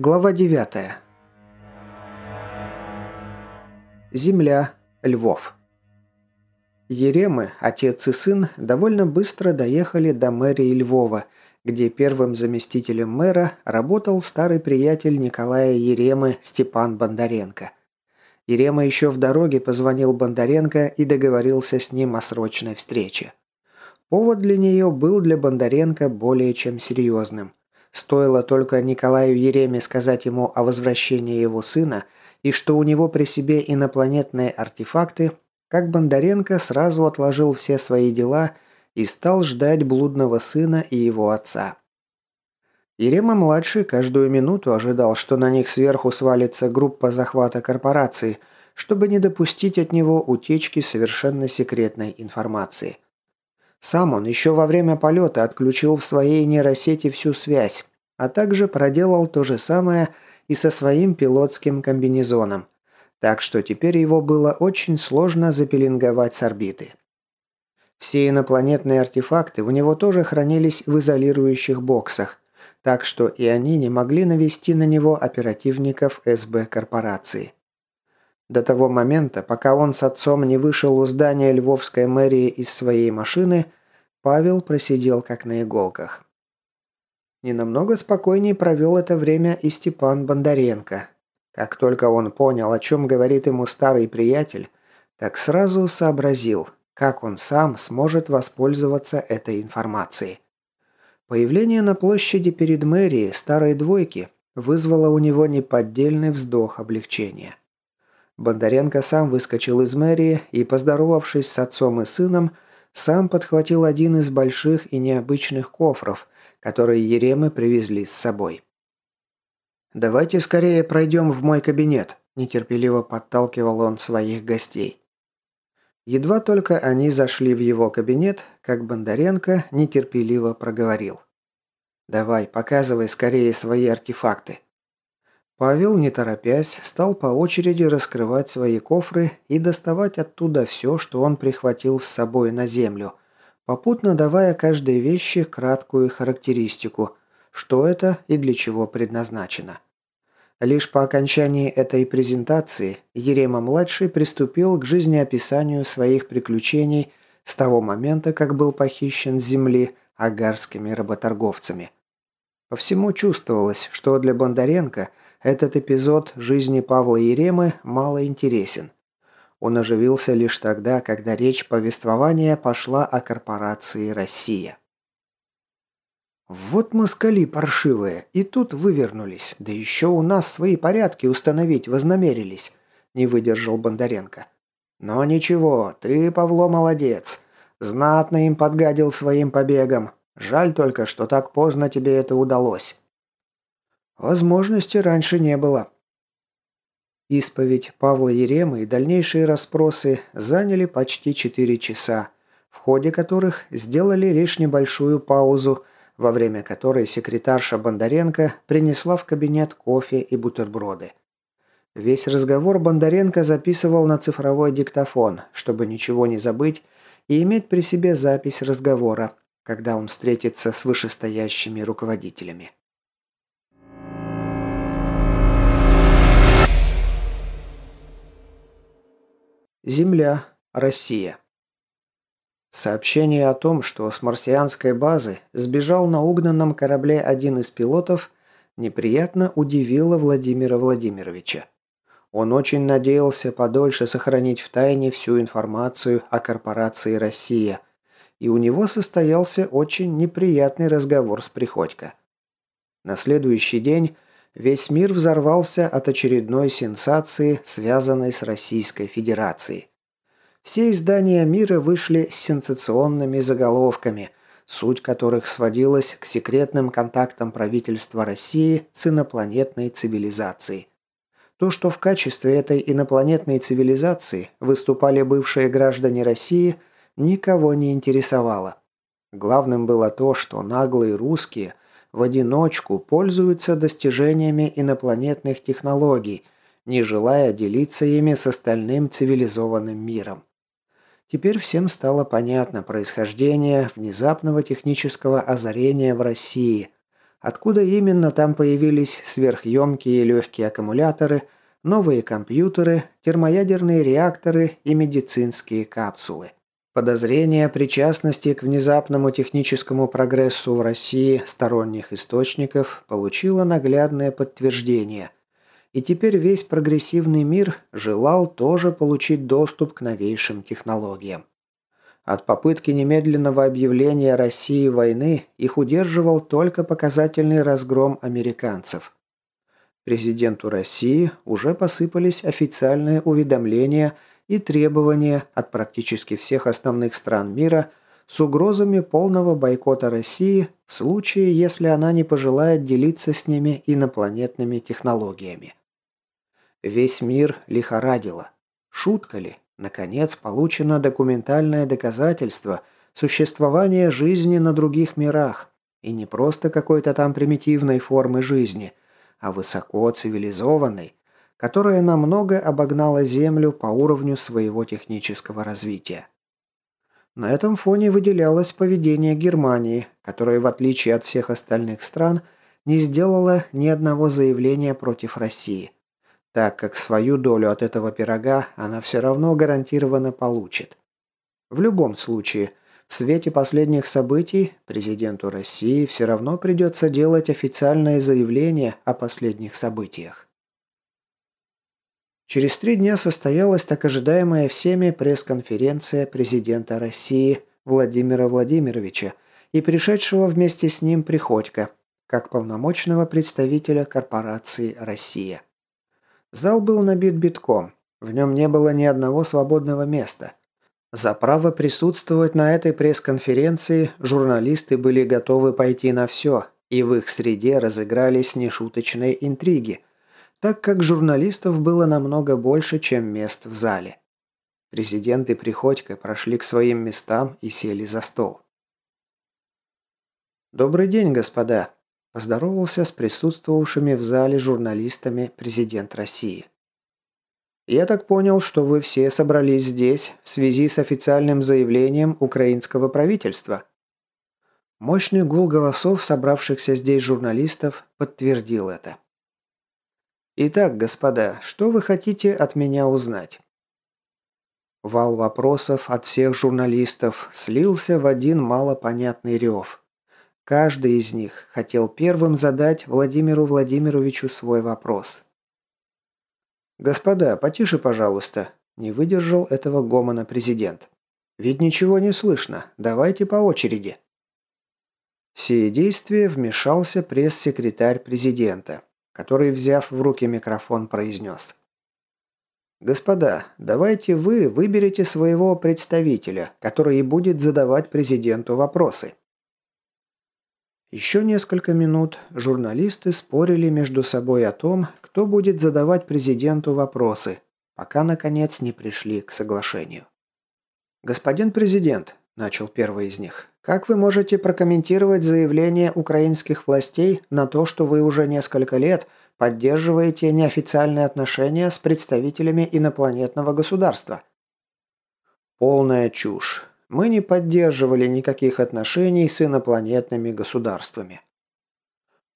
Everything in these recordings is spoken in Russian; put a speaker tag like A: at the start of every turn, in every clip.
A: Глава 9. Земля. Львов. Еремы, отец и сын, довольно быстро доехали до мэрии Львова, где первым заместителем мэра работал старый приятель Николая Еремы Степан Бондаренко. Ерема еще в дороге позвонил Бондаренко и договорился с ним о срочной встрече. Повод для нее был для Бондаренко более чем серьезным. Стоило только Николаю Ереме сказать ему о возвращении его сына и что у него при себе инопланетные артефакты, как Бондаренко сразу отложил все свои дела и стал ждать блудного сына и его отца. Ерема-младший каждую минуту ожидал, что на них сверху свалится группа захвата корпорации, чтобы не допустить от него утечки совершенно секретной информации – сам он еще во время полета отключил в своей нейросети всю связь, а также проделал то же самое и со своим пилотским комбинезоном. Так что теперь его было очень сложно запеленговать с орбиты. Все инопланетные артефакты у него тоже хранились в изолирующих боксах, так что и они не могли навести на него оперативников СБ корпорации. До того момента, пока он с отцом не вышел у здания Львовской мэрии из своей машины, Павел просидел как на иголках. Ненамного спокойнее провел это время и Степан Бондаренко. Как только он понял, о чем говорит ему старый приятель, так сразу сообразил, как он сам сможет воспользоваться этой информацией. Появление на площади перед мэрией старой двойки вызвало у него неподдельный вздох облегчения. Бондаренко сам выскочил из мэрии и, поздоровавшись с отцом и сыном, сам подхватил один из больших и необычных кофров, которые Еремы привезли с собой. «Давайте скорее пройдем в мой кабинет», – нетерпеливо подталкивал он своих гостей. Едва только они зашли в его кабинет, как Бондаренко нетерпеливо проговорил. «Давай, показывай скорее свои артефакты». Павел, не торопясь, стал по очереди раскрывать свои кофры и доставать оттуда все, что он прихватил с собой на землю, попутно давая каждой вещи краткую характеристику, что это и для чего предназначено. Лишь по окончании этой презентации Ерема-младший приступил к жизнеописанию своих приключений с того момента, как был похищен с земли агарскими работорговцами. По всему чувствовалось, что для Бондаренко – этот эпизод жизни Павла Еремы мало интересен. Он оживился лишь тогда, когда речь повествования пошла о корпорации «Россия». «Вот москали паршивые, и тут вывернулись, да еще у нас свои порядки установить вознамерились», – не выдержал Бондаренко. «Но ничего, ты, Павло, молодец. Знатно им подгадил своим побегом. Жаль только, что так поздно тебе это удалось». Возможности раньше не было. Исповедь Павла Еремы и дальнейшие расспросы заняли почти четыре часа, в ходе которых сделали лишь небольшую паузу, во время которой секретарша Бондаренко принесла в кабинет кофе и бутерброды. Весь разговор Бондаренко записывал на цифровой диктофон, чтобы ничего не забыть и иметь при себе запись разговора, когда он встретится с вышестоящими руководителями. Земля. Россия. Сообщение о том, что с марсианской базы сбежал на угнанном корабле один из пилотов, неприятно удивило Владимира Владимировича. Он очень надеялся подольше сохранить в тайне всю информацию о корпорации «Россия», и у него состоялся очень неприятный разговор с Приходько. На следующий день весь мир взорвался от очередной сенсации, связанной с Российской Федерацией. Все издания мира вышли с сенсационными заголовками, суть которых сводилась к секретным контактам правительства России с инопланетной цивилизацией. То, что в качестве этой инопланетной цивилизации выступали бывшие граждане России, никого не интересовало. Главным было то, что наглые русские – в одиночку пользуются достижениями инопланетных технологий, не желая делиться ими с остальным цивилизованным миром. Теперь всем стало понятно происхождение внезапного технического озарения в России, Откуда именно там появились сверхъемкие легкие аккумуляторы, новые компьютеры, термоядерные реакторы и медицинские капсулы. Подозрение причастности к внезапному техническому прогрессу в России сторонних источников получило наглядное подтверждение. И теперь весь прогрессивный мир желал тоже получить доступ к новейшим технологиям. От попытки немедленного объявления России войны их удерживал только показательный разгром американцев. Президенту России уже посыпались официальные уведомления – и требования от практически всех основных стран мира с угрозами полного бойкота России в случае, если она не пожелает делиться с ними инопланетными технологиями. Весь мир лихорадило. Шутка ли? Наконец получено документальное доказательство существования жизни на других мирах. И не просто какой-то там примитивной формы жизни, а высоко цивилизованной, которая намного обогнала Землю по уровню своего технического развития. На этом фоне выделялось поведение Германии, которая, в отличие от всех остальных стран, не сделала ни одного заявления против России, так как свою долю от этого пирога она все равно гарантированно получит. В любом случае, в свете последних событий президенту России все равно придется делать официальное заявление о последних событиях. Через три дня состоялась так ожидаемая всеми пресс-конференция президента России Владимира Владимировича и пришедшего вместе с ним Приходько, как полномочного представителя корпорации «Россия». Зал был набит битком, в нем не было ни одного свободного места. За право присутствовать на этой пресс-конференции журналисты были готовы пойти на все, и в их среде разыгрались нешуточные интриги – так как журналистов было намного больше, чем мест в зале. Президент и Приходько прошли к своим местам и сели за стол. «Добрый день, господа», – поздоровался с присутствовавшими в зале журналистами президент России. «Я так понял, что вы все собрались здесь в связи с официальным заявлением украинского правительства». Мощный гул голосов собравшихся здесь журналистов подтвердил это. Итак, господа, что вы хотите от меня узнать? Вал вопросов от всех журналистов слился в один малопонятный рев. Каждый из них хотел первым задать Владимиру Владимировичу свой вопрос. «Господа, потише, пожалуйста», – не выдержал этого гомона президент. «Ведь ничего не слышно. Давайте по очереди». В сие действия вмешался пресс-секретарь президента который, взяв в руки микрофон, произнес. «Господа, давайте вы выберете своего представителя, который и будет задавать президенту вопросы». Еще несколько минут журналисты спорили между собой о том, кто будет задавать президенту вопросы, пока, наконец, не пришли к соглашению. «Господин президент», – начал первый из них, как вы можете прокомментировать заявление украинских властей на то, что вы уже несколько лет поддерживаете неофициальные отношения с представителями инопланетного государства? Полная чушь. Мы не поддерживали никаких отношений с инопланетными государствами.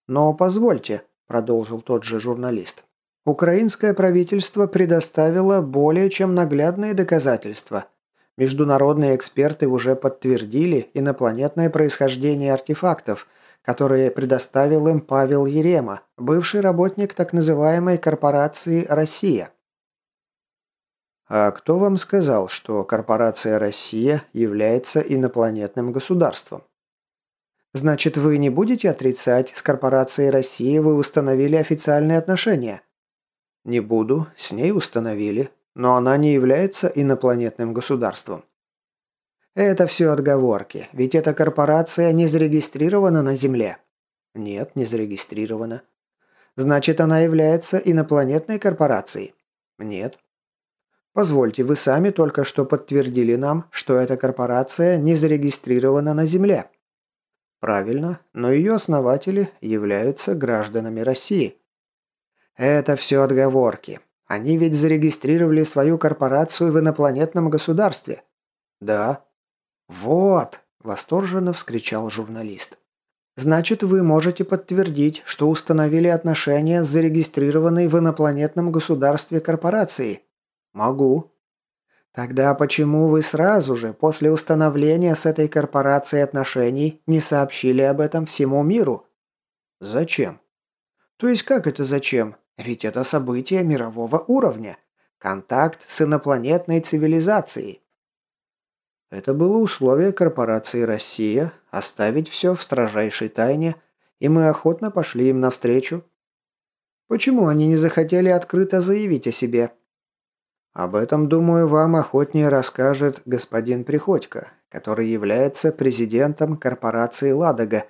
A: Но позвольте, продолжил тот же журналист. Украинское правительство предоставило более чем наглядные доказательства – Международные эксперты уже подтвердили инопланетное происхождение артефактов, которые предоставил им Павел Ерема, бывший работник так называемой корпорации «Россия». А кто вам сказал, что корпорация «Россия» является инопланетным государством? Значит, вы не будете отрицать, с корпорацией «Россия» вы установили официальные отношения? Не буду, с ней установили, но она не является инопланетным государством. Это все отговорки, ведь эта корпорация не зарегистрирована на Земле. Нет, не зарегистрирована. Значит, она является инопланетной корпорацией? Нет. Позвольте, вы сами только что подтвердили нам, что эта корпорация не зарегистрирована на Земле. Правильно, но ее основатели являются гражданами России. Это все отговорки. Они ведь зарегистрировали свою корпорацию в инопланетном государстве. Да. Вот, восторженно вскричал журналист. Значит, вы можете подтвердить, что установили отношения с зарегистрированной в инопланетном государстве корпорацией? Могу. Тогда почему вы сразу же, после установления с этой корпорацией отношений, не сообщили об этом всему миру? Зачем? То есть как это зачем? Ведь это событие мирового уровня. Контакт с инопланетной цивилизацией. Это было условие корпорации «Россия» оставить все в строжайшей тайне, и мы охотно пошли им навстречу. Почему они не захотели открыто заявить о себе? Об этом, думаю, вам охотнее расскажет господин Приходько, который является президентом корпорации «Ладога»,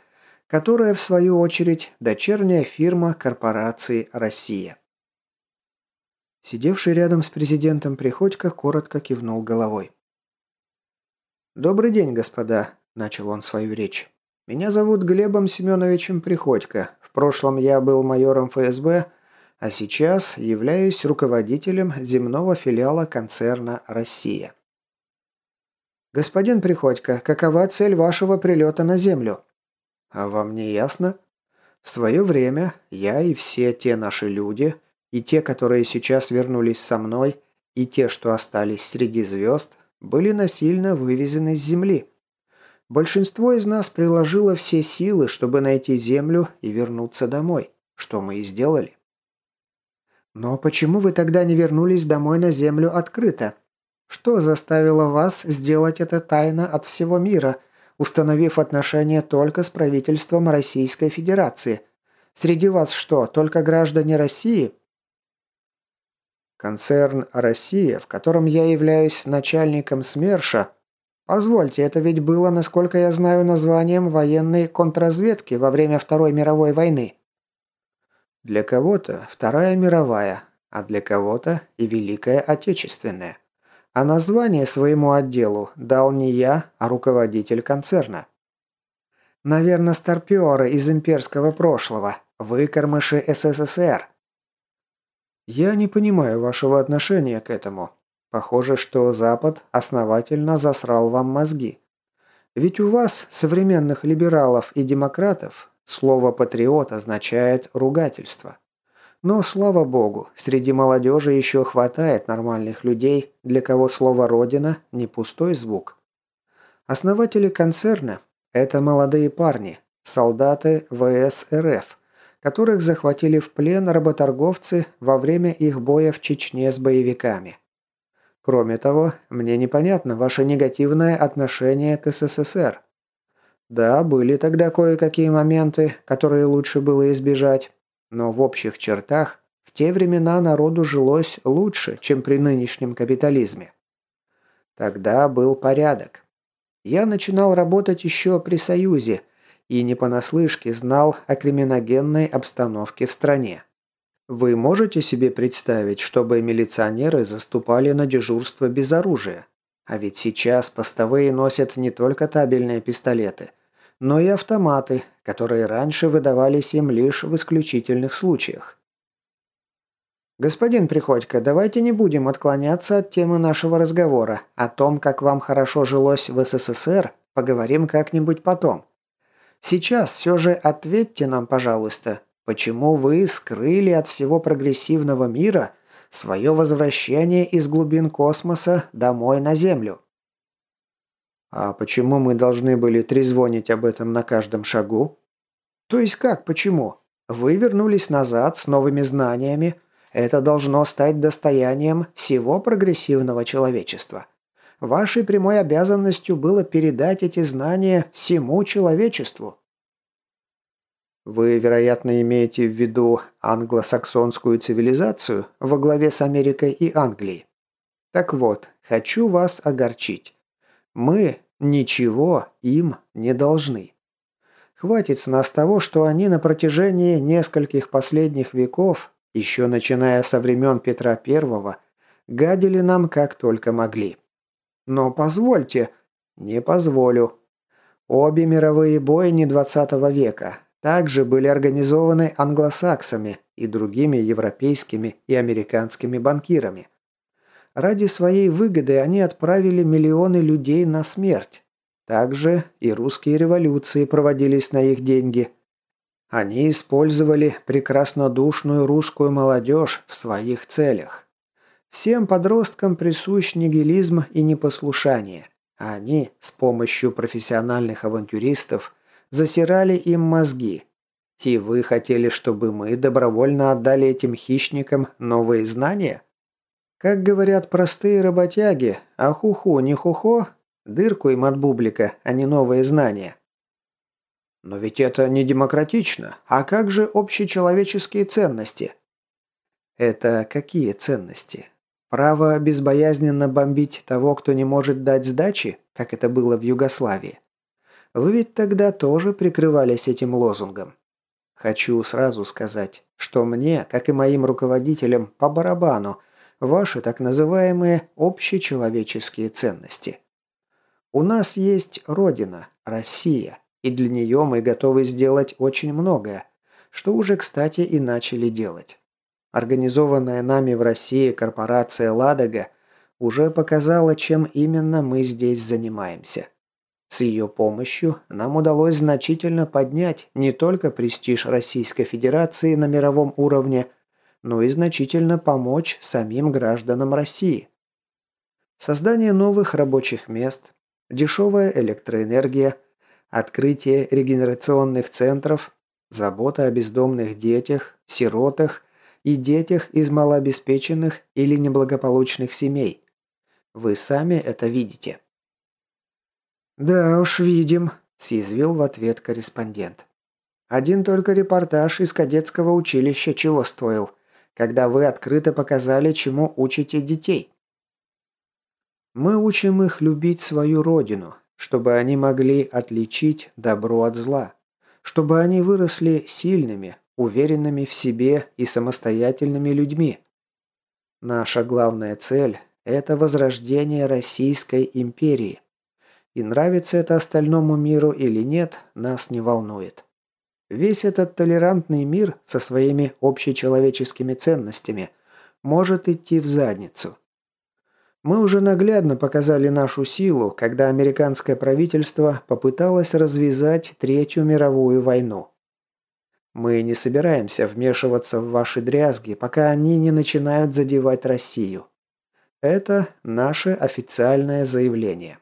A: которая, в свою очередь, дочерняя фирма корпорации «Россия». Сидевший рядом с президентом Приходько коротко кивнул головой. «Добрый день, господа», – начал он свою речь. «Меня зовут Глебом Семеновичем Приходько. В прошлом я был майором ФСБ, а сейчас являюсь руководителем земного филиала концерна «Россия». «Господин Приходько, какова цель вашего прилета на Землю?» «А вам не ясно?» «В свое время я и все те наши люди, и те, которые сейчас вернулись со мной, и те, что остались среди звезд, были насильно вывезены с Земли. Большинство из нас приложило все силы, чтобы найти Землю и вернуться домой, что мы и сделали. Но почему вы тогда не вернулись домой на Землю открыто? Что заставило вас сделать это тайно от всего мира, установив отношения только с правительством Российской Федерации? Среди вас что, только граждане России? Концерн «Россия», в котором я являюсь начальником СМЕРШа, Позвольте, это ведь было, насколько я знаю, названием военной контрразведки во время Второй мировой войны. Для кого-то Вторая мировая, а для кого-то и Великая Отечественная. А название своему отделу дал не я, а руководитель концерна. Наверное, старпёры из имперского прошлого, выкормыши СССР. Я не понимаю вашего отношения к этому. Похоже, что Запад основательно засрал вам мозги. Ведь у вас, современных либералов и демократов, Слово «патриот» означает ругательство. Но, слава богу, среди молодежи еще хватает нормальных людей, для кого слово «родина» не пустой звук. Основатели концерна – это молодые парни, солдаты ВС РФ, которых захватили в плен работорговцы во время их боя в Чечне с боевиками. Кроме того, мне непонятно ваше негативное отношение к СССР. Да, были тогда кое-какие моменты, которые лучше было избежать, но в общих чертах в те времена народу жилось лучше, чем при нынешнем капитализме. Тогда был порядок. Я начинал работать еще при Союзе и не понаслышке знал о криминогенной обстановке в стране. Вы можете себе представить, чтобы милиционеры заступали на дежурство без оружия? А ведь сейчас постовые носят не только табельные пистолеты – но и автоматы, которые раньше выдавались им лишь в исключительных случаях. «Господин Приходько, давайте не будем отклоняться от темы нашего разговора. О том, как вам хорошо жилось в СССР, поговорим как-нибудь потом. Сейчас все же ответьте нам, пожалуйста, почему вы скрыли от всего прогрессивного мира свое возвращение из глубин космоса домой на Землю?» А почему мы должны были трезвонить об этом на каждом шагу? То есть как почему? Вы вернулись назад с новыми знаниями. Это должно стать достоянием всего прогрессивного человечества. Вашей прямой обязанностью было передать эти знания всему человечеству. Вы, вероятно, имеете в виду англосаксонскую цивилизацию во главе с Америкой и Англией. Так вот, хочу вас огорчить. Мы ничего им не должны. Хватит с нас того, что они на протяжении нескольких последних веков, еще начиная со времен Петра I, гадили нам как только могли. Но позвольте, не позволю. Обе мировые бойни 20 века также были организованы англосаксами и другими европейскими и американскими банкирами. Ради своей выгоды они отправили миллионы людей на смерть. Также и русские революции проводились на их деньги. Они использовали прекраснодушную русскую молодежь в своих целях. Всем подросткам присущ нигилизм и непослушание. А они с помощью профессиональных авантюристов засирали им мозги. И вы хотели, чтобы мы добровольно отдали этим хищникам новые знания? Как говорят простые работяги, а хуху не хухо, дырку им от бублика, а не новые знания. Но ведь это не демократично. А как же общечеловеческие ценности? Это какие ценности? Право безбоязненно бомбить того, кто не может дать сдачи, как это было в Югославии? Вы ведь тогда тоже прикрывались этим лозунгом. Хочу сразу сказать, что мне, как и моим руководителям, по барабану, ваши так называемые общечеловеческие ценности. У нас есть Родина, Россия, и для нее мы готовы сделать очень многое, что уже, кстати, и начали делать. Организованная нами в России корпорация «Ладога» уже показала, чем именно мы здесь занимаемся. С ее помощью нам удалось значительно поднять не только престиж Российской Федерации на мировом уровне, но и значительно помочь самим гражданам России. Создание новых рабочих мест, дешевая электроэнергия, открытие регенерационных центров, забота о бездомных детях, сиротах и детях из малообеспеченных или неблагополучных семей. Вы сами это видите. «Да уж, видим», – съязвил в ответ корреспондент. «Один только репортаж из кадетского училища чего стоил, когда вы открыто показали, чему учите детей». «Мы учим их любить свою родину, чтобы они могли отличить добро от зла, чтобы они выросли сильными, уверенными в себе и самостоятельными людьми. Наша главная цель – это возрождение Российской империи. И нравится это остальному миру или нет, нас не волнует. Весь этот толерантный мир со своими общечеловеческими ценностями может идти в задницу. Мы уже наглядно показали нашу силу, когда американское правительство попыталось развязать Третью мировую войну. Мы не собираемся вмешиваться в ваши дрязги, пока они не начинают задевать Россию. Это наше официальное заявление.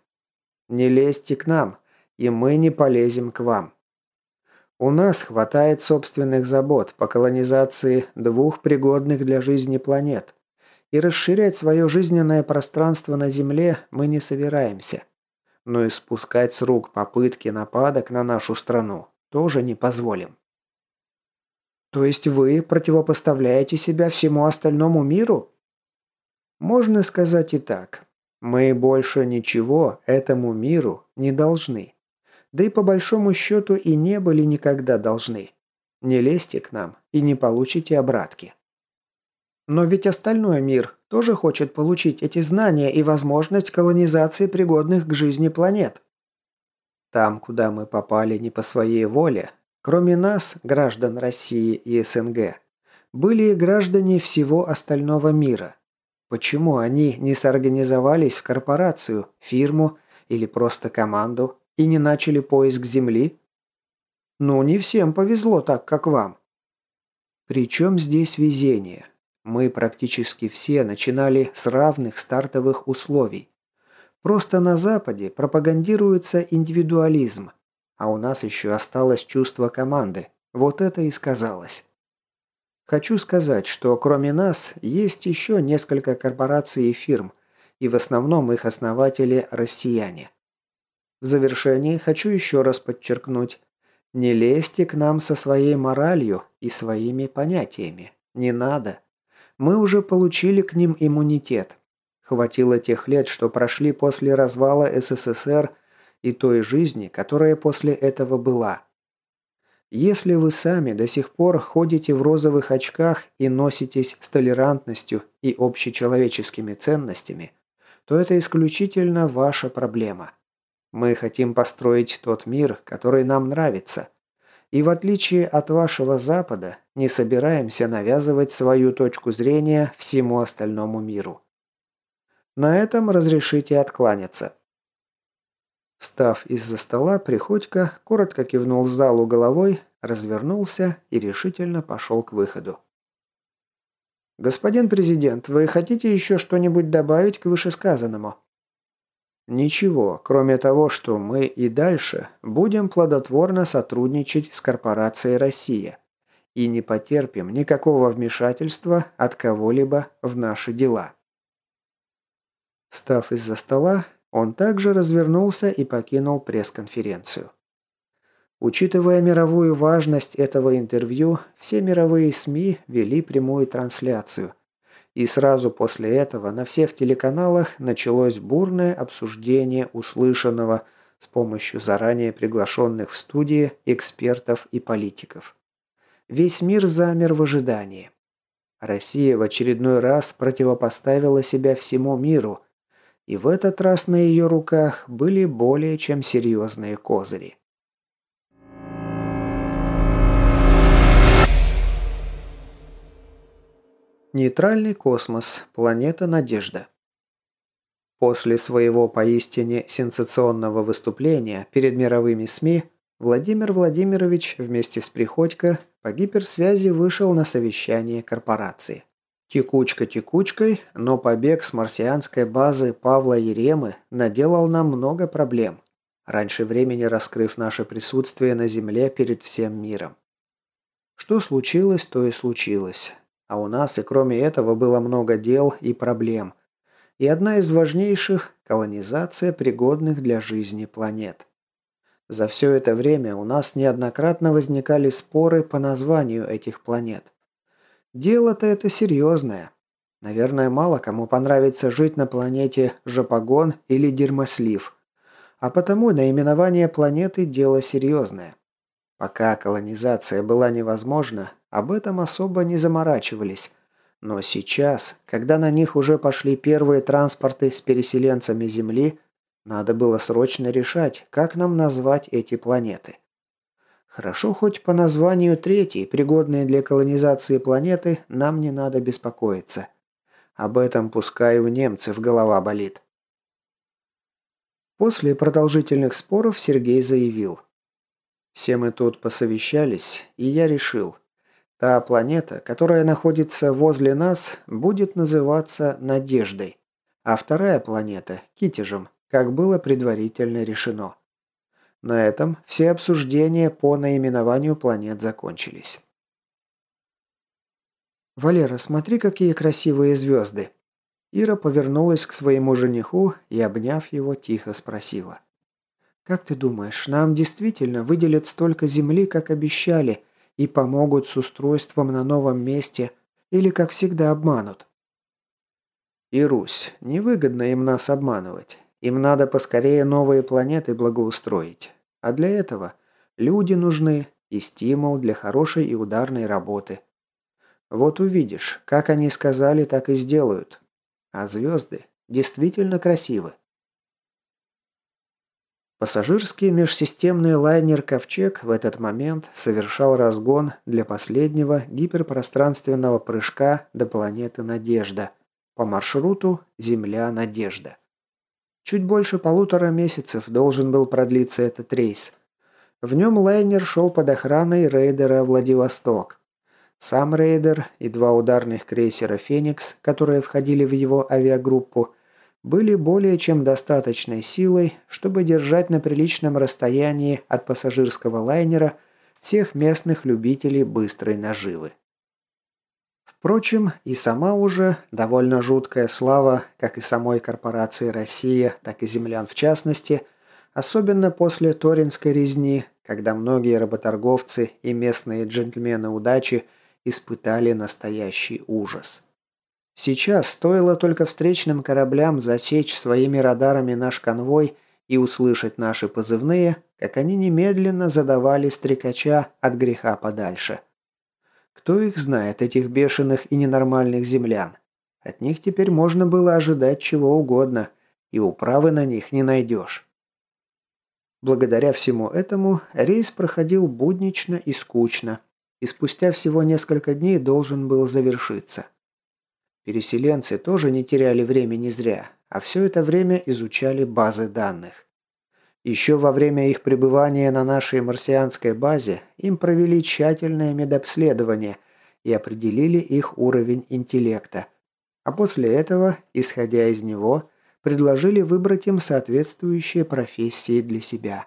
A: Не лезьте к нам, и мы не полезем к вам. У нас хватает собственных забот по колонизации двух пригодных для жизни планет. И расширять свое жизненное пространство на Земле мы не собираемся. Но и спускать с рук попытки нападок на нашу страну тоже не позволим. То есть вы противопоставляете себя всему остальному миру? Можно сказать и так. Мы больше ничего этому миру не должны. Да и по большому счету и не были никогда должны. Не лезьте к нам и не получите обратки. Но ведь остальной мир тоже хочет получить эти знания и возможность колонизации пригодных к жизни планет. Там, куда мы попали не по своей воле, кроме нас, граждан России и СНГ, были и граждане всего остального мира. Почему они не соорганизовались в корпорацию, фирму или просто команду и не начали поиск Земли? Ну, не всем повезло так, как вам. Причем здесь везение? Мы практически все начинали с равных стартовых условий. Просто на Западе пропагандируется индивидуализм, а у нас еще осталось чувство команды. Вот это и сказалось. Хочу сказать, что кроме нас есть еще несколько корпораций и фирм, и в основном их основатели – россияне. В завершении хочу еще раз подчеркнуть, не лезьте к нам со своей моралью и своими понятиями. Не надо. Мы уже получили к ним иммунитет. Хватило тех лет, что прошли после развала СССР и той жизни, которая после этого была. Если вы сами до сих пор ходите в розовых очках и носитесь с толерантностью и общечеловеческими ценностями, то это исключительно ваша проблема. Мы хотим построить тот мир, который нам нравится. И в отличие от вашего Запада, не собираемся навязывать свою точку зрения всему остальному миру. На этом разрешите откланяться. Встав из-за стола, Приходько коротко кивнул залу головой, развернулся и решительно пошел к выходу. «Господин президент, вы хотите еще что-нибудь добавить к вышесказанному?» Ничего, кроме того, что мы и дальше будем плодотворно сотрудничать с корпорацией «Россия» и не потерпим никакого вмешательства от кого-либо в наши дела. Встав из-за стола, он также развернулся и покинул пресс-конференцию. Учитывая мировую важность этого интервью, все мировые СМИ вели прямую трансляцию, и сразу после этого на всех телеканалах началось бурное обсуждение услышанного с помощью заранее приглашенных в студии экспертов и политиков. Весь мир замер в ожидании. Россия в очередной раз противопоставила себя всему миру, и в этот раз на ее руках были более чем серьезные козыри. Нейтральный космос. Планета Надежда. После своего поистине сенсационного выступления перед мировыми СМИ Владимир Владимирович вместе с Приходько по гиперсвязи вышел на совещание корпорации. Текучка текучкой, но побег с марсианской базы Павла Еремы наделал нам много проблем, раньше времени раскрыв наше присутствие на Земле перед всем миром. Что случилось, то и случилось. А у нас и кроме этого было много дел и проблем. И одна из важнейших – колонизация пригодных для жизни планет. За все это время у нас неоднократно возникали споры по названию этих планет. Дело-то это серьезное. Наверное, мало кому понравится жить на планете Жапагон или Дермослив. А потому наименование планеты – дело серьезное. Пока колонизация была невозможна, об этом особо не заморачивались. Но сейчас, когда на них уже пошли первые транспорты с переселенцами Земли, надо было срочно решать, как нам назвать эти планеты. Хорошо, хоть по названию третьей, пригодной для колонизации планеты, нам не надо беспокоиться. Об этом пускай у немцев голова болит. После продолжительных споров Сергей заявил. «Все мы тут посовещались, и я решил, Та планета, которая находится возле нас, будет называться Надеждой, а вторая планета – Китежем, как было предварительно решено. На этом все обсуждения по наименованию планет закончились. «Валера, смотри, какие красивые звезды!» Ира повернулась к своему жениху и, обняв его, тихо спросила. «Как ты думаешь, нам действительно выделят столько земли, как обещали, и помогут с устройством на новом месте или, как всегда, обманут. И Русь, невыгодно им нас обманывать. Им надо поскорее новые планеты благоустроить. А для этого люди нужны и стимул для хорошей и ударной работы. Вот увидишь, как они сказали, так и сделают. А звезды действительно красивы. Пассажирский межсистемный лайнер «Ковчег» в этот момент совершал разгон для последнего гиперпространственного прыжка до планеты Надежда по маршруту Земля-Надежда. Чуть больше полутора месяцев должен был продлиться этот рейс. В нем лайнер шел под охраной рейдера «Владивосток». Сам рейдер и два ударных крейсера «Феникс», которые входили в его авиагруппу, были более чем достаточной силой, чтобы держать на приличном расстоянии от пассажирского лайнера всех местных любителей быстрой наживы. Впрочем, и сама уже довольно жуткая слава, как и самой корпорации «Россия», так и землян в частности, особенно после Торинской резни, когда многие работорговцы и местные джентльмены удачи испытали настоящий ужас. Сейчас стоило только встречным кораблям засечь своими радарами наш конвой и услышать наши позывные, как они немедленно задавали стрекача от греха подальше. Кто их знает, этих бешеных и ненормальных землян? От них теперь можно было ожидать чего угодно, и управы на них не найдешь. Благодаря всему этому рейс проходил буднично и скучно, и спустя всего несколько дней должен был завершиться. Переселенцы тоже не теряли времени зря, а все это время изучали базы данных. Еще во время их пребывания на нашей марсианской базе им провели тщательное медобследование и определили их уровень интеллекта. А после этого, исходя из него, предложили выбрать им соответствующие профессии для себя.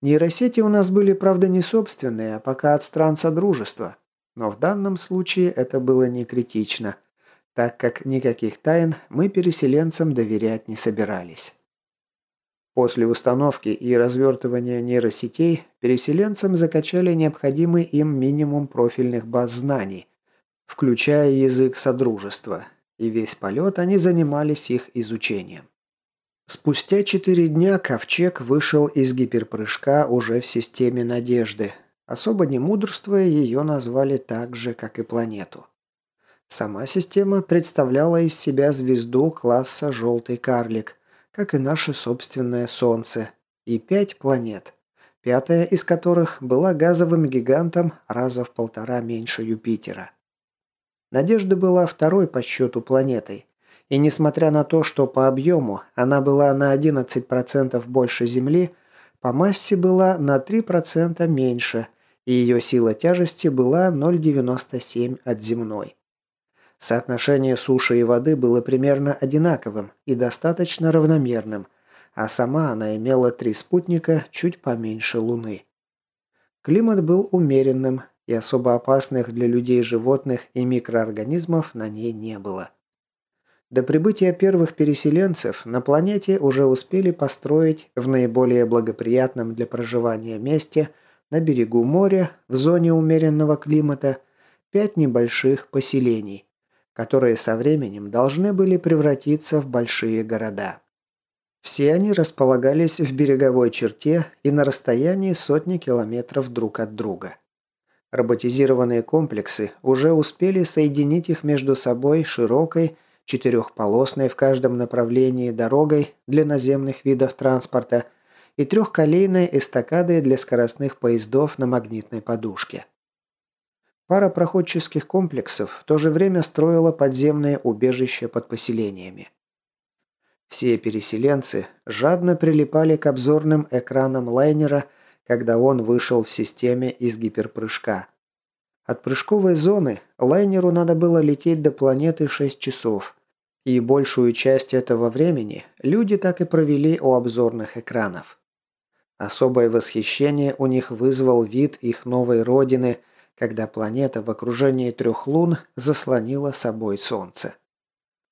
A: Нейросети у нас были, правда, не собственные, а пока от стран Содружества. Но в данном случае это было не критично, так как никаких тайн мы переселенцам доверять не собирались. После установки и развертывания нейросетей переселенцам закачали необходимый им минимум профильных баз знаний, включая язык Содружества, и весь полет они занимались их изучением. Спустя четыре дня Ковчег вышел из гиперпрыжка уже в системе Надежды. Особо не мудрствуя, ее назвали так же, как и планету. Сама система представляла из себя звезду класса «желтый карлик», как и наше собственное Солнце, и пять планет, пятая из которых была газовым гигантом раза в полтора меньше Юпитера. Надежда была второй по счету планетой, и несмотря на то, что по объему она была на 11% больше Земли, по массе была на 3% меньше, и ее сила тяжести была 0,97 от земной. Соотношение суши и воды было примерно одинаковым и достаточно равномерным, а сама она имела три спутника чуть поменьше Луны. Климат был умеренным, и особо опасных для людей животных и микроорганизмов на ней не было. До прибытия первых переселенцев на планете уже успели построить в наиболее благоприятном для проживания месте на берегу моря в зоне умеренного климата пять небольших поселений, которые со временем должны были превратиться в большие города. Все они располагались в береговой черте и на расстоянии сотни километров друг от друга. Роботизированные комплексы уже успели соединить их между собой широкой, четырехполосной в каждом направлении дорогой для наземных видов транспорта и трехколейной эстакадой для скоростных поездов на магнитной подушке. Пара проходческих комплексов в то же время строила подземные убежища под поселениями. Все переселенцы жадно прилипали к обзорным экранам лайнера – когда он вышел в системе из гиперпрыжка. От прыжковой зоны лайнеру надо было лететь до планеты 6 часов, и большую часть этого времени люди так и провели у обзорных экранов. Особое восхищение у них вызвал вид их новой родины, когда планета в окружении трех лун заслонила собой Солнце.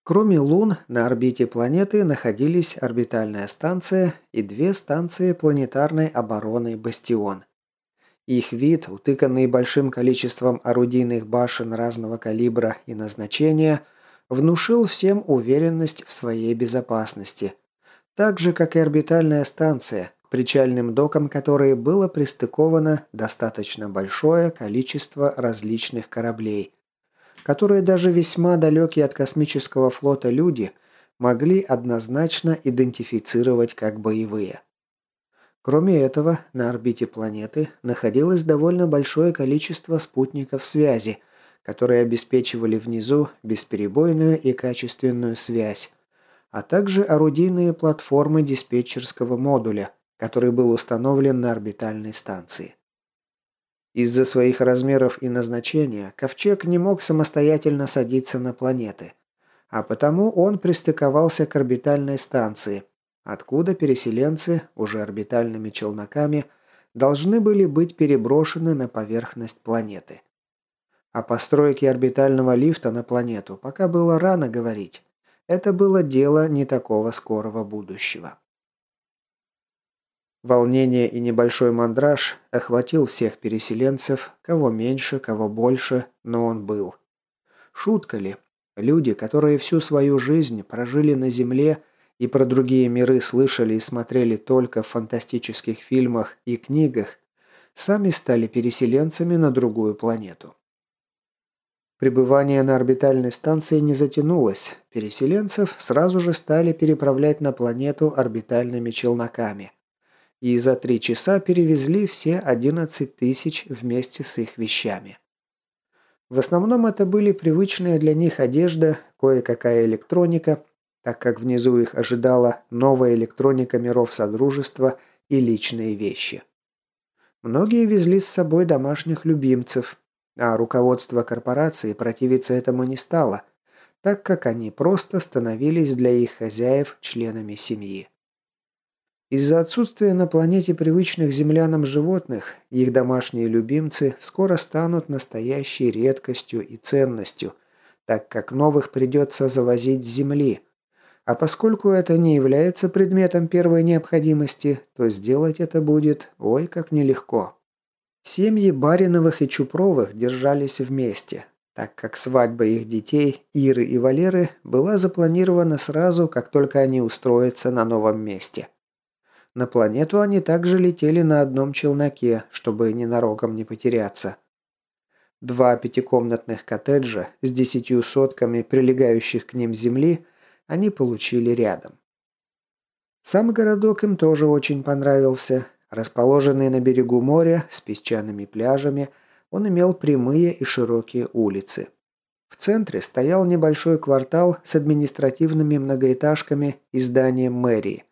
A: Кроме Лун, на орбите планеты находились орбитальная станция и две станции планетарной обороны «Бастион». Их вид, утыканный большим количеством орудийных башен разного калибра и назначения, внушил всем уверенность в своей безопасности. Так же, как и орбитальная станция, причальным докам которой было пристыковано достаточно большое количество различных кораблей, которые даже весьма далекие от космического флота люди могли однозначно идентифицировать как боевые. Кроме этого, на орбите планеты находилось довольно большое количество спутников связи, которые обеспечивали внизу бесперебойную и качественную связь, а также орудийные платформы диспетчерского модуля, который был установлен на орбитальной станции. Из-за своих размеров и назначения Ковчег не мог самостоятельно садиться на планеты, а потому он пристыковался к орбитальной станции, откуда переселенцы, уже орбитальными челноками, должны были быть переброшены на поверхность планеты. О постройке орбитального лифта на планету пока было рано говорить. Это было дело не такого скорого будущего. Волнение и небольшой мандраж охватил всех переселенцев, кого меньше, кого больше, но он был. Шутка ли? Люди, которые всю свою жизнь прожили на Земле и про другие миры слышали и смотрели только в фантастических фильмах и книгах, сами стали переселенцами на другую планету. Пребывание на орбитальной станции не затянулось. Переселенцев сразу же стали переправлять на планету орбитальными челноками и за три часа перевезли все 11 тысяч вместе с их вещами. В основном это были привычная для них одежда, кое-какая электроника, так как внизу их ожидала новая электроника миров Содружества и личные вещи. Многие везли с собой домашних любимцев, а руководство корпорации противиться этому не стало, так как они просто становились для их хозяев членами семьи. Из-за отсутствия на планете привычных землянам животных, их домашние любимцы скоро станут настоящей редкостью и ценностью, так как новых придется завозить с Земли. А поскольку это не является предметом первой необходимости, то сделать это будет ой как нелегко. Семьи Бариновых и Чупровых держались вместе, так как свадьба их детей, Иры и Валеры, была запланирована сразу, как только они устроятся на новом месте. На планету они также летели на одном челноке, чтобы ненароком не потеряться. Два пятикомнатных коттеджа с десятью сотками прилегающих к ним земли они получили рядом. Сам городок им тоже очень понравился. Расположенный на берегу моря с песчаными пляжами, он имел прямые и широкие улицы. В центре стоял небольшой квартал с административными многоэтажками и зданием мэрии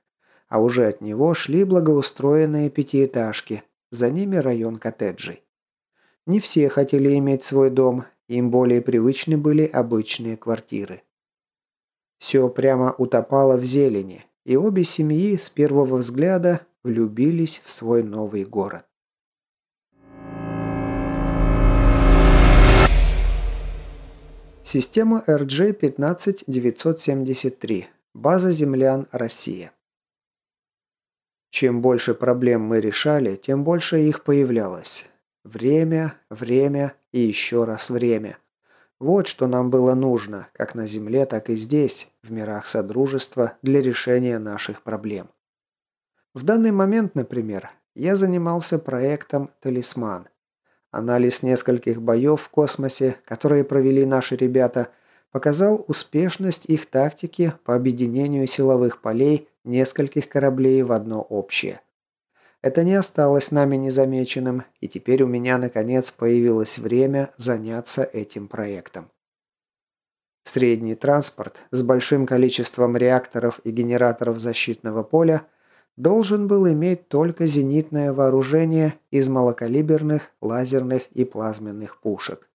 A: а уже от него шли благоустроенные пятиэтажки, за ними район коттеджей. Не все хотели иметь свой дом, им более привычны были обычные квартиры. Все прямо утопало в зелени, и обе семьи с первого взгляда влюбились в свой новый город. Система RJ-15973. База землян Россия. Чем больше проблем мы решали, тем больше их появлялось. Время, время и еще раз время. Вот что нам было нужно, как на Земле, так и здесь, в мирах Содружества, для решения наших проблем. В данный момент, например, я занимался проектом «Талисман». Анализ нескольких боев в космосе, которые провели наши ребята, показал успешность их тактики по объединению силовых полей нескольких кораблей в одно общее. Это не осталось нами незамеченным, и теперь у меня наконец появилось время заняться этим проектом. Средний транспорт с большим количеством реакторов и генераторов защитного поля должен был иметь только зенитное вооружение из малокалиберных, лазерных и плазменных пушек.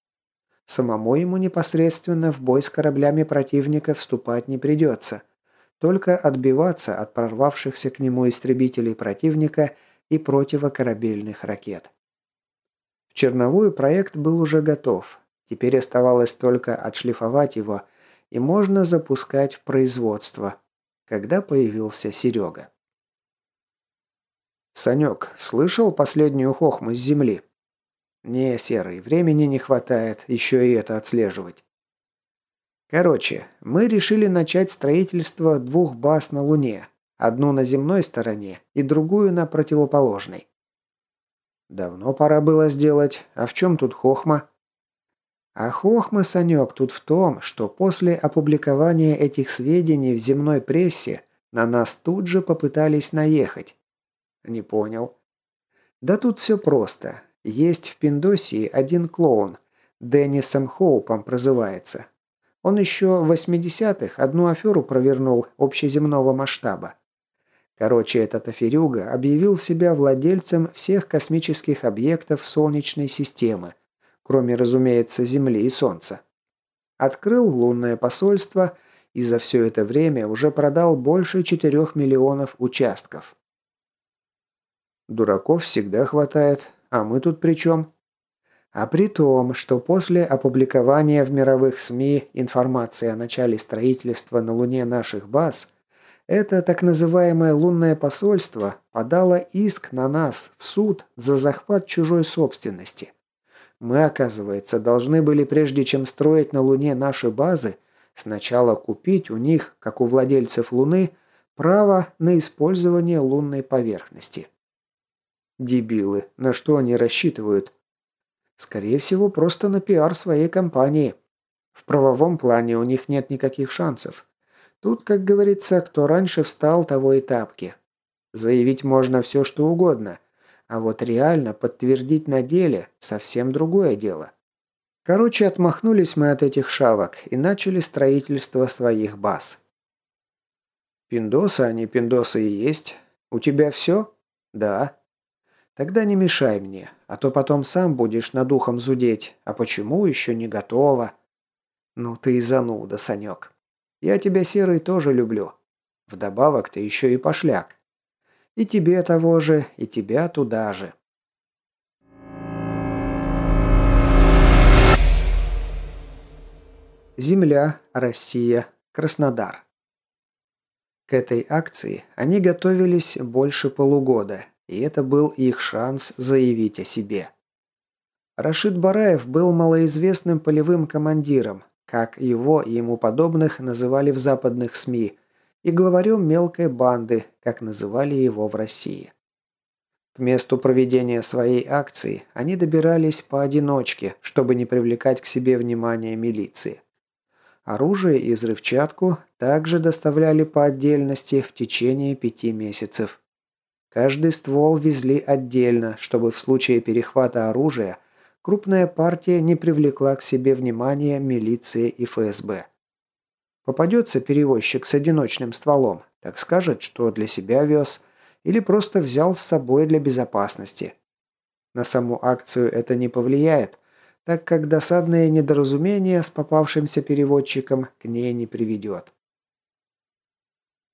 A: Самому ему непосредственно в бой с кораблями противника вступать не придется только отбиваться от прорвавшихся к нему истребителей противника и противокорабельных ракет. В черновую проект был уже готов. Теперь оставалось только отшлифовать его, и можно запускать в производство, когда появился Серега. «Санек, слышал последнюю хохму с земли?» «Не, Серый, времени не хватает еще и это отслеживать». Короче, мы решили начать строительство двух баз на Луне. Одну на земной стороне и другую на противоположной. Давно пора было сделать. А в чем тут хохма? А хохма, Санек, тут в том, что после опубликования этих сведений в земной прессе на нас тут же попытались наехать. Не понял. Да тут все просто. Есть в Пиндосии один клоун. Деннисом Хоупом прозывается. Он еще в 80-х одну аферу провернул общеземного масштаба. Короче, этот аферюга объявил себя владельцем всех космических объектов Солнечной системы, кроме, разумеется, Земли и Солнца. Открыл лунное посольство и за все это время уже продал больше 4 миллионов участков. Дураков всегда хватает, а мы тут при чем? А при том, что после опубликования в мировых СМИ информации о начале строительства на Луне наших баз, это так называемое лунное посольство подало иск на нас в суд за захват чужой собственности. Мы, оказывается, должны были, прежде чем строить на Луне наши базы, сначала купить у них, как у владельцев Луны, право на использование лунной поверхности. Дебилы, на что они рассчитывают – Скорее всего, просто на пиар своей компании. В правовом плане у них нет никаких шансов. Тут, как говорится, кто раньше встал, того и тапки. Заявить можно все, что угодно. А вот реально подтвердить на деле – совсем другое дело. Короче, отмахнулись мы от этих шавок и начали строительство своих баз. Пиндосы, они пиндосы и есть. У тебя все? Да. Тогда не мешай мне, а то потом сам будешь над ухом зудеть. А почему еще не готово? Ну ты и зануда, Санек. Я тебя, Серый, тоже люблю. Вдобавок ты еще и пошляк. И тебе того же, и тебя туда же. Земля, Россия, Краснодар. К этой акции они готовились больше полугода, и это был их шанс заявить о себе. Рашид Бараев был малоизвестным полевым командиром, как его и ему подобных называли в западных СМИ, и главарем мелкой банды, как называли его в России. К месту проведения своей акции они добирались поодиночке, чтобы не привлекать к себе внимание милиции. Оружие и взрывчатку также доставляли по отдельности в течение пяти месяцев. Каждый ствол везли отдельно, чтобы в случае перехвата оружия крупная партия не привлекла к себе внимания милиции и ФСБ. Попадется перевозчик с одиночным стволом, так скажет, что для себя вез, или просто взял с собой для безопасности. На саму акцию это не повлияет, так как досадное недоразумение с попавшимся переводчиком к ней не приведет.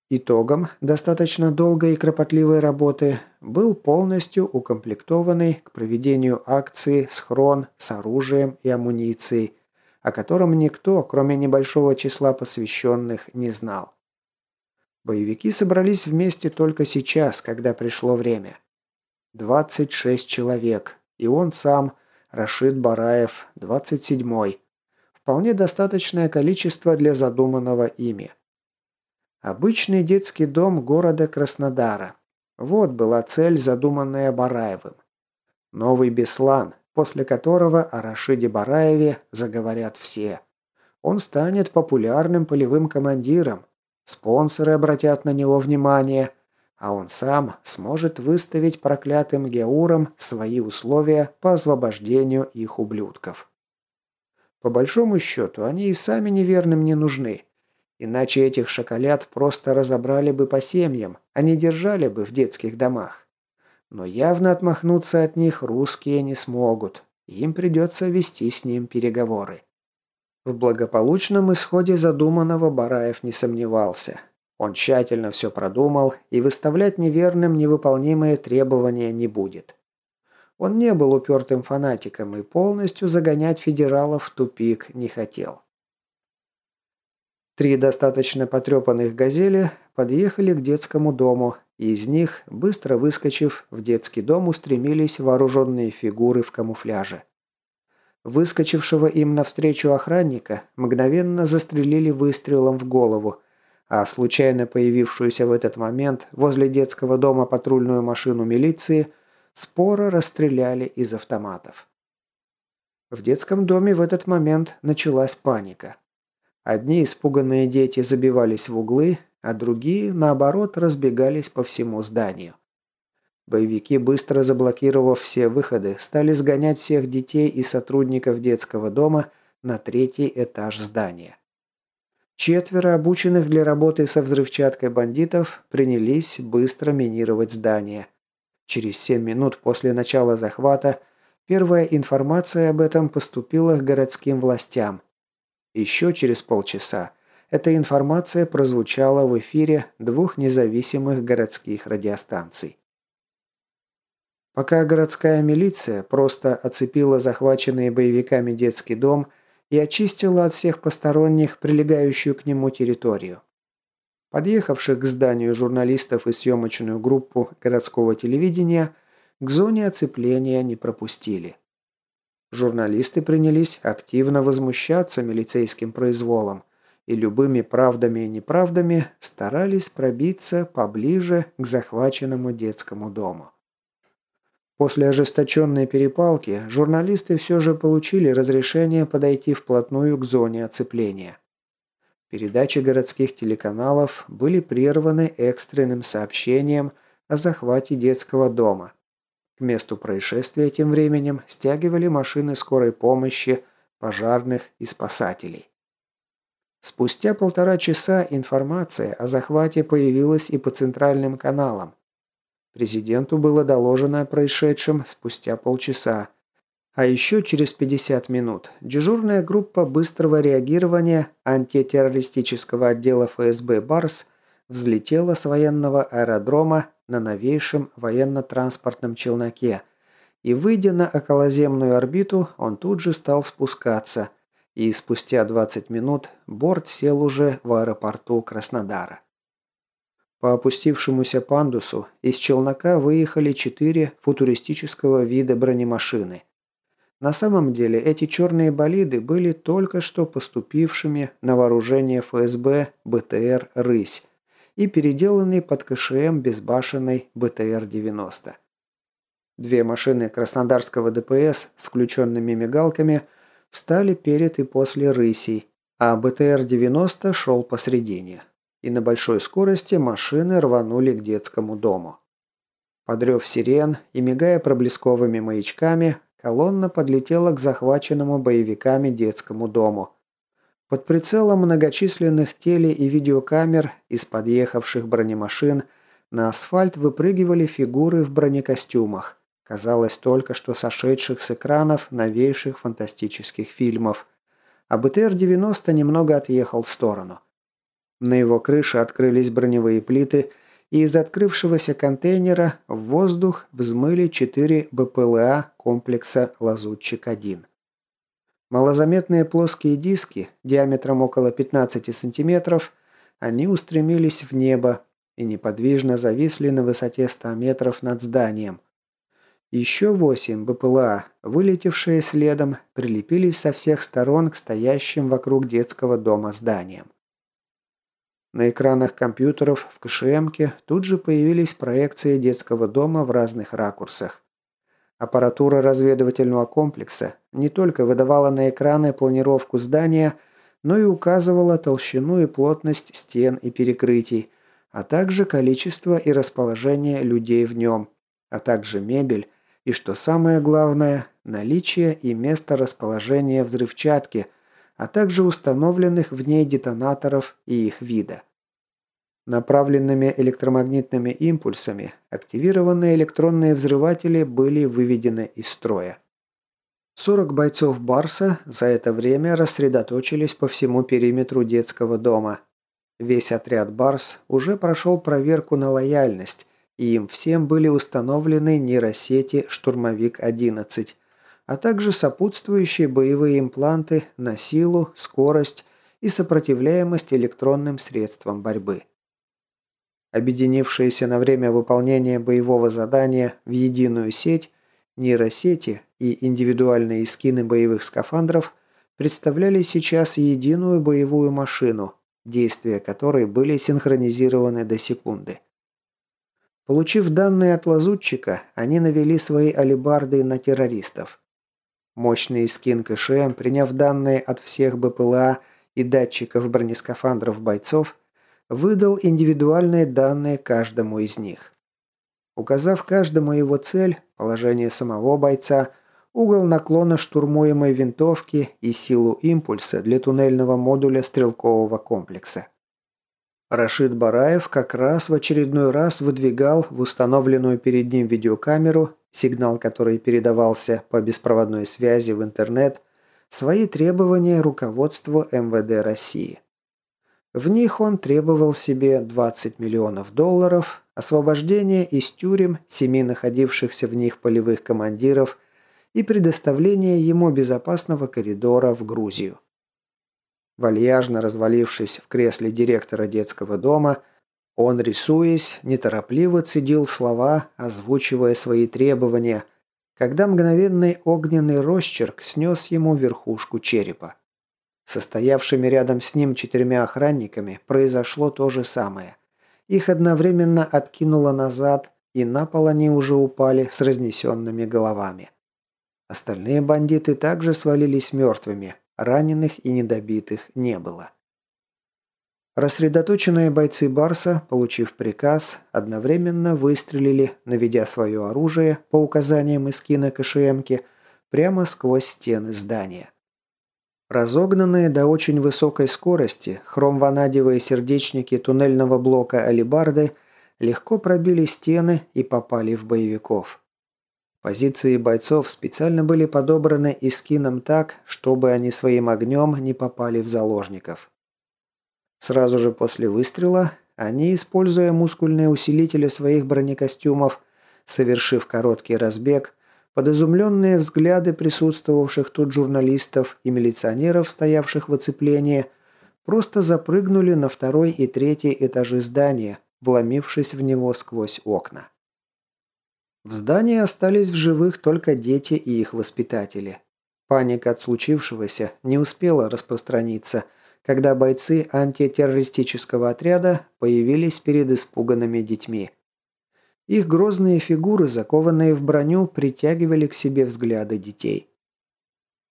A: Итогом достаточно долгой и кропотливой работы был полностью укомплектованный к проведению акции схрон с оружием и амуницией, о котором никто, кроме небольшого числа посвященных, не знал. Боевики собрались вместе только сейчас, когда пришло время. 26 человек, и он сам – Рашид Бараев, 27-й. Вполне достаточное количество для задуманного ими. Обычный детский дом города Краснодара. Вот была цель, задуманная Бараевым. Новый Беслан, после которого о Рашиде Бараеве заговорят все. Он станет популярным полевым командиром. Спонсоры обратят на него внимание – а он сам сможет выставить проклятым Геурам свои условия по освобождению их ублюдков. По большому счету, они и сами неверным не нужны. Иначе этих шоколад просто разобрали бы по семьям, а не держали бы в детских домах. Но явно отмахнуться от них русские не смогут. Им придется вести с ним переговоры. В благополучном исходе задуманного Бараев не сомневался. Он тщательно все продумал и выставлять неверным невыполнимые требования не будет. Он не был упертым фанатиком и полностью загонять федералов в тупик не хотел. Три достаточно потрепанных «Газели» подъехали к детскому дому, и из них, быстро выскочив, в детский дом устремились вооруженные фигуры в камуфляже. Выскочившего им навстречу охранника мгновенно застрелили выстрелом в голову, а случайно появившуюся в этот момент возле детского дома патрульную машину милиции споро расстреляли из автоматов. В детском доме в этот момент началась паника. Одни испуганные дети забивались в углы, а другие, наоборот, разбегались по всему зданию. Боевики, быстро заблокировав все выходы, стали сгонять всех детей и сотрудников детского дома на третий этаж здания. Четверо обученных для работы со взрывчаткой бандитов принялись быстро минировать здание. Через семь минут после начала захвата первая информация об этом поступила к городским властям. Еще через полчаса эта информация прозвучала в эфире двух независимых городских радиостанций. Пока городская милиция просто оцепила захваченный боевиками детский дом – и очистила от всех посторонних прилегающую к нему территорию. Подъехавших к зданию журналистов и съемочную группу городского телевидения к зоне оцепления не пропустили. Журналисты принялись активно возмущаться милицейским произволом и любыми правдами и неправдами старались пробиться поближе к захваченному детскому дому. После ожесточенной перепалки журналисты все же получили разрешение подойти вплотную к зоне оцепления. Передачи городских телеканалов были прерваны экстренным сообщением о захвате детского дома. К месту происшествия тем временем стягивали машины скорой помощи, пожарных и спасателей. Спустя полтора часа информация о захвате появилась и по центральным каналам. Президенту было доложено о происшедшем спустя полчаса. А еще через 50 минут дежурная группа быстрого реагирования антитеррористического отдела ФСБ «Барс» взлетела с военного аэродрома на новейшем военно-транспортном челноке, и, выйдя на околоземную орбиту, он тут же стал спускаться, и спустя 20 минут борт сел уже в аэропорту Краснодара. По опустившемуся пандусу из челнока выехали четыре футуристического вида бронемашины. На самом деле эти черные болиды были только что поступившими на вооружение ФСБ БТР «Рысь», и переделанный под КШМ безбашенной БТР-90. Две машины Краснодарского ДПС с включенными мигалками стали перед и после рысей, а БТР-90 шел посредине. И на большой скорости машины рванули к детскому дому. Подрев сирен и мигая проблесковыми маячками, колонна подлетела к захваченному боевиками детскому дому – под прицелом многочисленных теле- и видеокамер из подъехавших бронемашин на асфальт выпрыгивали фигуры в бронекостюмах, казалось только что сошедших с экранов новейших фантастических фильмов. А БТР-90 немного отъехал в сторону. На его крыше открылись броневые плиты, и из открывшегося контейнера в воздух взмыли четыре БПЛА комплекса «Лазутчик-1». Малозаметные плоские диски, диаметром около 15 сантиметров, они устремились в небо и неподвижно зависли на высоте 100 метров над зданием. Еще восемь БПЛА, вылетевшие следом, прилепились со всех сторон к стоящим вокруг детского дома зданиям. На экранах компьютеров в КШМке тут же появились проекции детского дома в разных ракурсах. Аппаратура разведывательного комплекса не только выдавала на экраны планировку здания, но и указывала толщину и плотность стен и перекрытий, а также количество и расположение людей в нем, а также мебель и, что самое главное, наличие и место расположения взрывчатки, а также установленных в ней детонаторов и их вида. Направленными электромагнитными импульсами активированные электронные взрыватели были выведены из строя. 40 бойцов Барса за это время рассредоточились по всему периметру детского дома. Весь отряд Барс уже прошел проверку на лояльность, и им всем были установлены нейросети «Штурмовик-11», а также сопутствующие боевые импланты на силу, скорость и сопротивляемость электронным средствам борьбы. Объединившиеся на время выполнения боевого задания в единую сеть, нейросети и индивидуальные скины боевых скафандров представляли сейчас единую боевую машину, действия которой были синхронизированы до секунды. Получив данные от лазутчика, они навели свои алибарды на террористов. Мощный скин КШМ, приняв данные от всех БПЛА и датчиков бронескафандров бойцов, выдал индивидуальные данные каждому из них. Указав каждому его цель, положение самого бойца, угол наклона штурмуемой винтовки и силу импульса для туннельного модуля стрелкового комплекса. Рашид Бараев как раз в очередной раз выдвигал в установленную перед ним видеокамеру, сигнал которой передавался по беспроводной связи в интернет, свои требования руководству МВД России. В них он требовал себе 20 миллионов долларов, освобождение из тюрем семи находившихся в них полевых командиров и предоставление ему безопасного коридора в Грузию. Вальяжно развалившись в кресле директора детского дома, он, рисуясь, неторопливо цедил слова, озвучивая свои требования, когда мгновенный огненный росчерк снес ему верхушку черепа. Состоявшими рядом с ним четырьмя охранниками произошло то же самое. Их одновременно откинуло назад, и на пол они уже упали с разнесенными головами. Остальные бандиты также свалились мертвыми, раненых и недобитых не было. Рассредоточенные бойцы Барса, получив приказ, одновременно выстрелили, наведя свое оружие по указаниям из кино КШМки прямо сквозь стены здания. Разогнанные до очень высокой скорости, хромванадевые сердечники туннельного блока «Алибарды» легко пробили стены и попали в боевиков. Позиции бойцов специально были подобраны Искином так, чтобы они своим огнем не попали в заложников. Сразу же после выстрела они, используя мускульные усилители своих бронекостюмов, совершив короткий разбег, под изумленные взгляды присутствовавших тут журналистов и милиционеров, стоявших в оцеплении, просто запрыгнули на второй и третий этажи здания, вломившись в него сквозь окна. В здании остались в живых только дети и их воспитатели. Паника от случившегося не успела распространиться, когда бойцы антитеррористического отряда появились перед испуганными детьми. Их грозные фигуры, закованные в броню, притягивали к себе взгляды детей.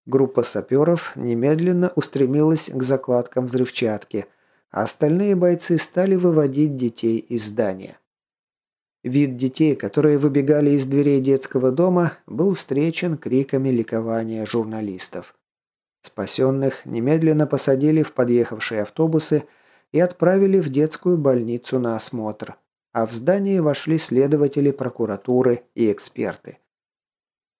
A: Группа саперов немедленно устремилась к закладкам взрывчатки, а остальные бойцы стали выводить детей из здания. Вид детей, которые выбегали из дверей детского дома, был встречен криками ликования журналистов. Спасенных немедленно посадили в подъехавшие автобусы и отправили в детскую больницу на осмотр, а в здание вошли следователи прокуратуры и эксперты.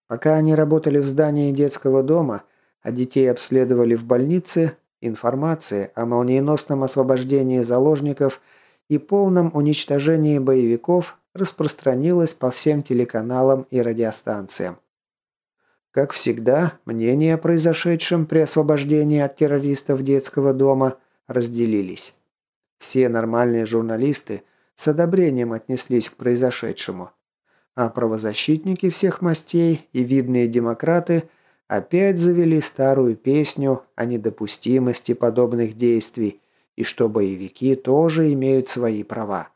A: Пока они работали в здании детского дома, а детей обследовали в больнице, информация о молниеносном освобождении заложников и полном уничтожении боевиков распространилась по всем телеканалам и радиостанциям. Как всегда, мнения о произошедшем при освобождении от террористов детского дома разделились. Все нормальные журналисты с одобрением отнеслись к произошедшему, а правозащитники всех мастей и видные демократы опять завели старую песню о недопустимости подобных действий и что боевики тоже имеют свои права.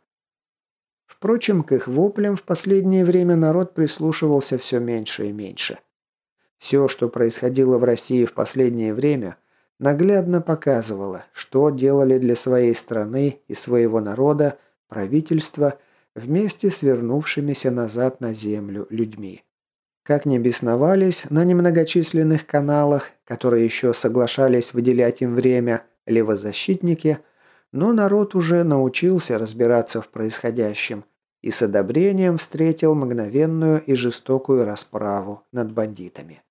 A: Впрочем, к их воплям в последнее время народ прислушивался все меньше и меньше. Все, что происходило в России в последнее время, наглядно показывало, что делали для своей страны и своего народа правительство вместе с вернувшимися назад на землю людьми. Как ни бесновались на немногочисленных каналах, которые еще соглашались выделять им время, левозащитники – но народ уже научился разбираться в происходящем и с одобрением встретил мгновенную и жестокую расправу над бандитами.